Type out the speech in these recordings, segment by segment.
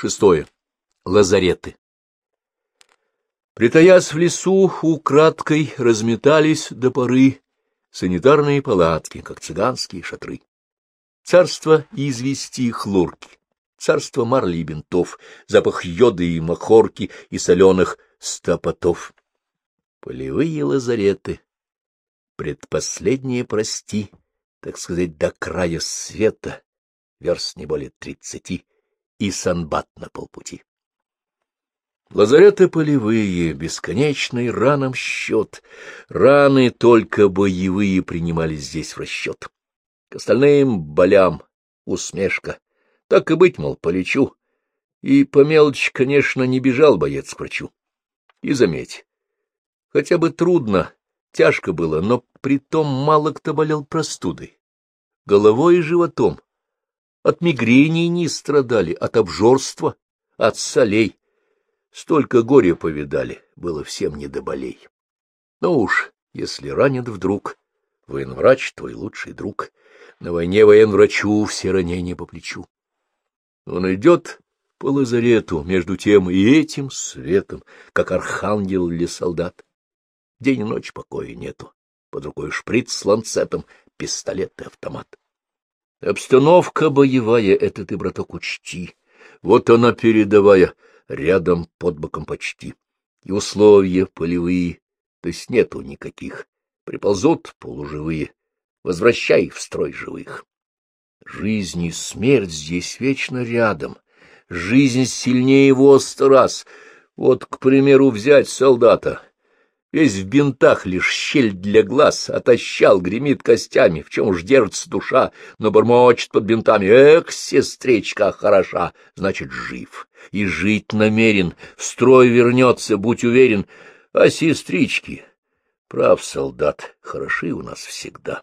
Шестое. Лазареты. Притаясь в лесу, украдкой разметались до поры санитарные палатки, как цыганские шатры. Царство извести хлорки, царство марли и бинтов, запах йода и махорки и соленых стопотов. Полевые лазареты, предпоследние прости, так сказать, до края света, верст не более тридцати, и санбат на полпути. Лазареты полевые, бесконечный ранам счет. Раны только боевые принимались здесь в расчет. К остальным болям усмешка. Так и быть, мол, полечу. И по мелочи, конечно, не бежал боец к врачу. И заметь, хотя бы трудно, тяжко было, но притом мало кто болел простудой, головой и животом. От мигрени не страдали, от обжорства, от солей. Столько горя повидали, было всем не до болей. Но уж, если ранят вдруг, военврач твой лучший друг, на войне военврачу все ранения по плечу. Он идет по лазарету между тем и этим светом, как архангел или солдат. День и ночь покоя нету, под рукой шприц с ланцетом, пистолет и автомат. Обстановка боевая, это ты, браток, учти. Вот она передовая, рядом под боком почти. И условия полевые, то есть нету никаких. Приползут полуживые, возвращай в строй живых. Жизнь и смерть здесь вечно рядом. Жизнь сильнее его сто раз. Вот, к примеру, взять солдата. Весь в бинтах, лишь щель для глаз, отощал, гремит костями, в чем уж держится душа, но бормочет под бинтами. Эх, сестричка хороша, значит, жив. И жить намерен, в строй вернется, будь уверен. А сестрички, прав солдат, хороши у нас всегда.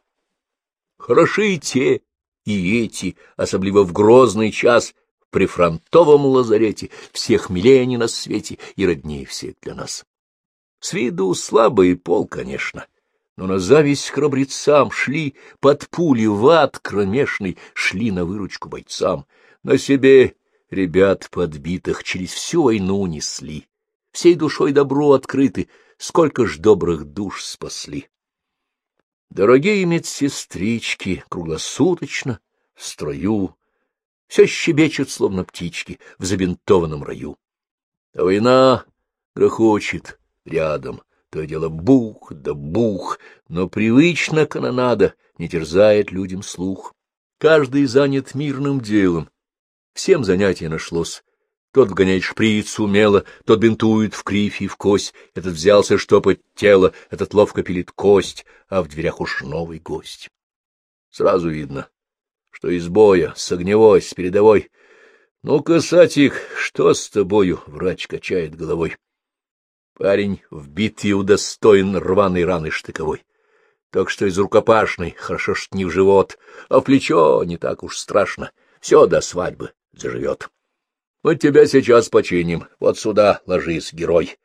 Хороши и те, и эти, особливо в грозный час, при фронтовом лазарете, всех милее они на свете и роднее всех для нас. С виду слабый пол, конечно, но на зависть храбрецам шли под пули в ад кромешный, шли на выручку бойцам, на себе ребят подбитых через всю войну несли, всей душой добро открыты, сколько ж добрых душ спасли. Дорогие медсестрички, круглосуточно, в строю, все щебечут, словно птички, в забинтованном раю. А война грохочет, рядом. То и дело бух да бух, но привычно канонада не терзает людям слух. Каждый занят мирным делом. Всем занятие нашлось. Тот вгоняет шприц умело, тот бинтует в кривь и в кость, этот взялся штопать тело, этот ловко пилит кость, а в дверях уж новый гость. Сразу видно, что из боя, с огневой, с передовой. Ну-ка, Сатик, что с тобою? Врач качает головой. Парень в битве удостоен рваной раны штыковой. Так что из рукопашной, хорошо ж не в живот, а в плечо не так уж страшно. Все до свадьбы заживет. Вот тебя сейчас починим. Вот сюда ложись, герой.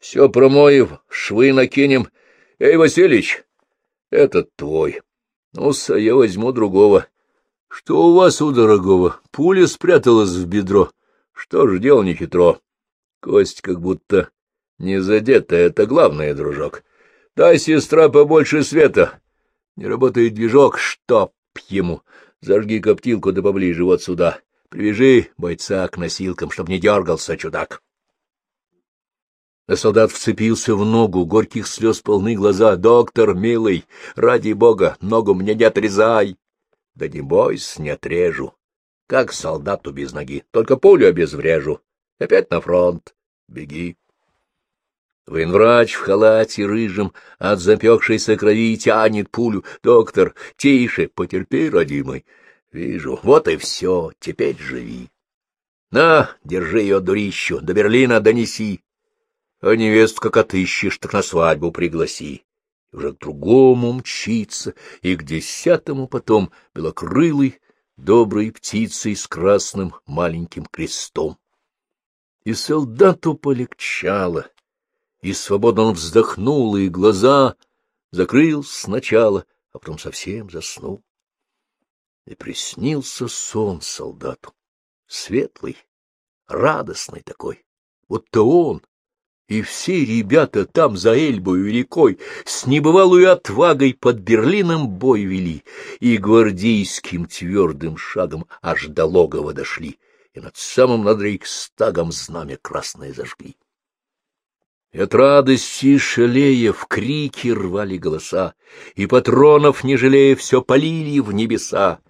Все промоев, швы накинем. Эй, Василич, этот твой. Ну-с, я возьму другого. Что у вас у дорогого? Пуля спряталась в бедро. Что ж, дело нехитро. Кость как будто не задето, это главное, дружок. Дай, сестра, побольше света. Не работает движок, чтоб ему. Зажги коптилку да поближе вот сюда. Привяжи бойца к носилкам, чтоб не дергался чудак. А солдат вцепился в ногу, горьких слез полны глаза. «Доктор, милый, ради бога, ногу мне не отрезай!» «Да не бойся, не отрежу. Как солдату без ноги, только пулю обезврежу. Опять на фронт. Беги!» Военврач в халате рыжем от запекшейся крови тянет пулю. Доктор, тише, потерпи, родимый. Вижу, вот и все, теперь живи. На, держи ее, дурищу, до Берлина донеси. А невесту как отыщешь, так на свадьбу пригласи. И уже к другому мчится, и к десятому потом белокрылый, доброй птицей с красным маленьким крестом. И солдату полегчало и свободно он вздохнул, и глаза закрыл сначала, а потом совсем заснул. И приснился сон солдату, светлый, радостный такой, будто он и все ребята там за Эльбою великой с небывалой отвагой под Берлином бой вели и гвардейским твердым шагом аж до логова дошли и над самым над Рейхстагом знамя красное зажгли. И от радости шалея в крики рвали голоса, и патронов, не жалея, все полили в небеса.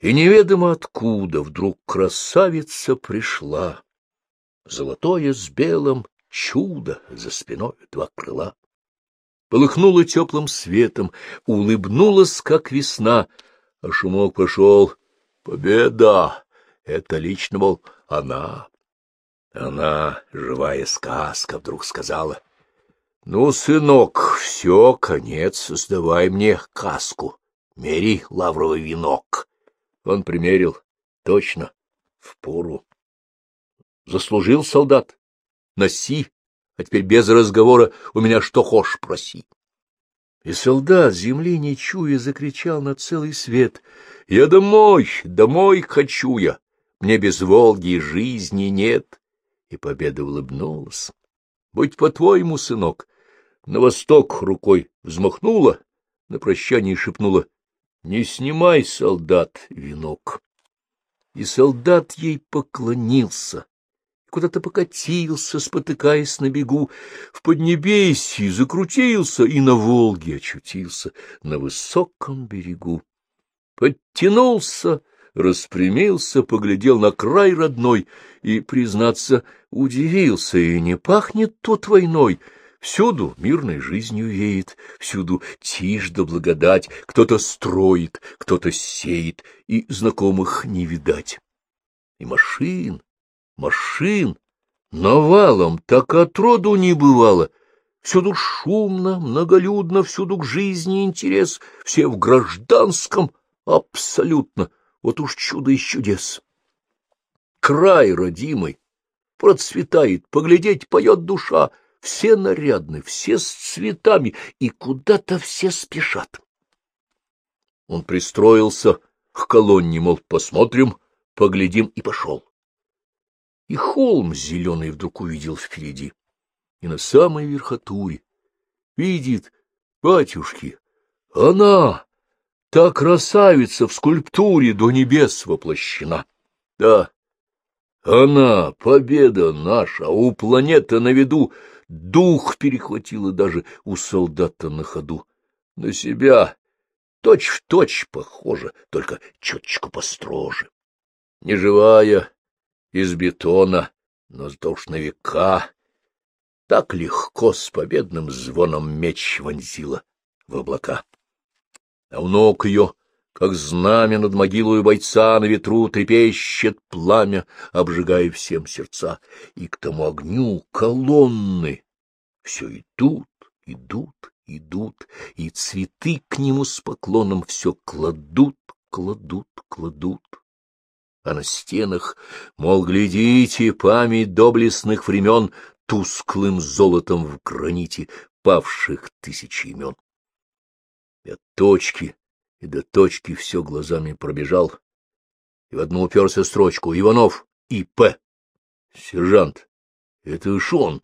И неведомо откуда вдруг красавица пришла, золотое с белым чудо за спиной два крыла. Полыхнула теплым светом, улыбнулась, как весна, а шумок пошел. Победа! Это лично, мол, она. Она, живая сказка, вдруг сказала. — Ну, сынок, все, конец, сдавай мне каску, мери лавровый венок. Он примерил, точно, в пору. Заслужил солдат, носи, а теперь без разговора у меня что хошь проси. И солдат, земли не чуя, закричал на целый свет. — Я домой, домой хочу я, мне без Волги жизни нет и победа улыбнулась. Будь по-твоему, сынок, на восток рукой взмахнула, на прощание шепнула, не снимай, солдат, венок. И солдат ей поклонился, куда-то покатился, спотыкаясь на бегу, в Поднебесье закрутился и на Волге очутился, на высоком берегу. Подтянулся, распрямился, поглядел на край родной и, признаться, удивился, и не пахнет тут войной. Всюду мирной жизнью веет, всюду тишь да благодать, кто-то строит, кто-то сеет, и знакомых не видать. И машин, машин, навалом так отроду не бывало. Всюду шумно, многолюдно, всюду к жизни интерес, все в гражданском абсолютно — вот уж чудо из чудес. Край родимый, процветает, поглядеть поет душа, все нарядны, все с цветами, и куда-то все спешат. Он пристроился к колонне, мол, посмотрим, поглядим, и пошел. И холм зеленый вдруг увидел впереди, и на самой верхотуре видит, батюшки, она, Та красавица в скульптуре до небес воплощена. Да, она, победа наша, у планеты на виду, дух перехватила даже у солдата на ходу. На себя точь-в-точь точь похожа, только чуточку построже. Неживая, из бетона, но зато уж на века, так легко с победным звоном меч вонзила в облака а у ног ее, как знамя над могилой бойца на ветру, трепещет пламя, обжигая всем сердца, и к тому огню колонны все идут, идут, идут, и цветы к нему с поклоном все кладут, кладут, кладут. А на стенах, мол, глядите, память доблестных времен тусклым золотом в граните павших тысячи имен. И от точки и до точки все глазами пробежал, и в одну уперся строчку «Иванов И.П.» «Сержант, это уж он!»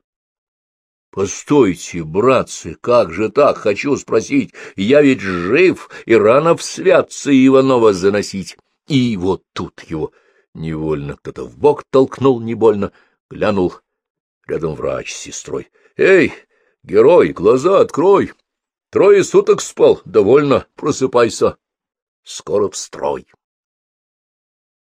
«Постойте, братцы, как же так, хочу спросить, я ведь жив, и рано в святцы Иванова заносить!» И вот тут его невольно кто-то в бок толкнул не больно, глянул, рядом врач с сестрой. «Эй, герой, глаза открой!» Трое суток спал, довольно, просыпайся. Скоро в строй.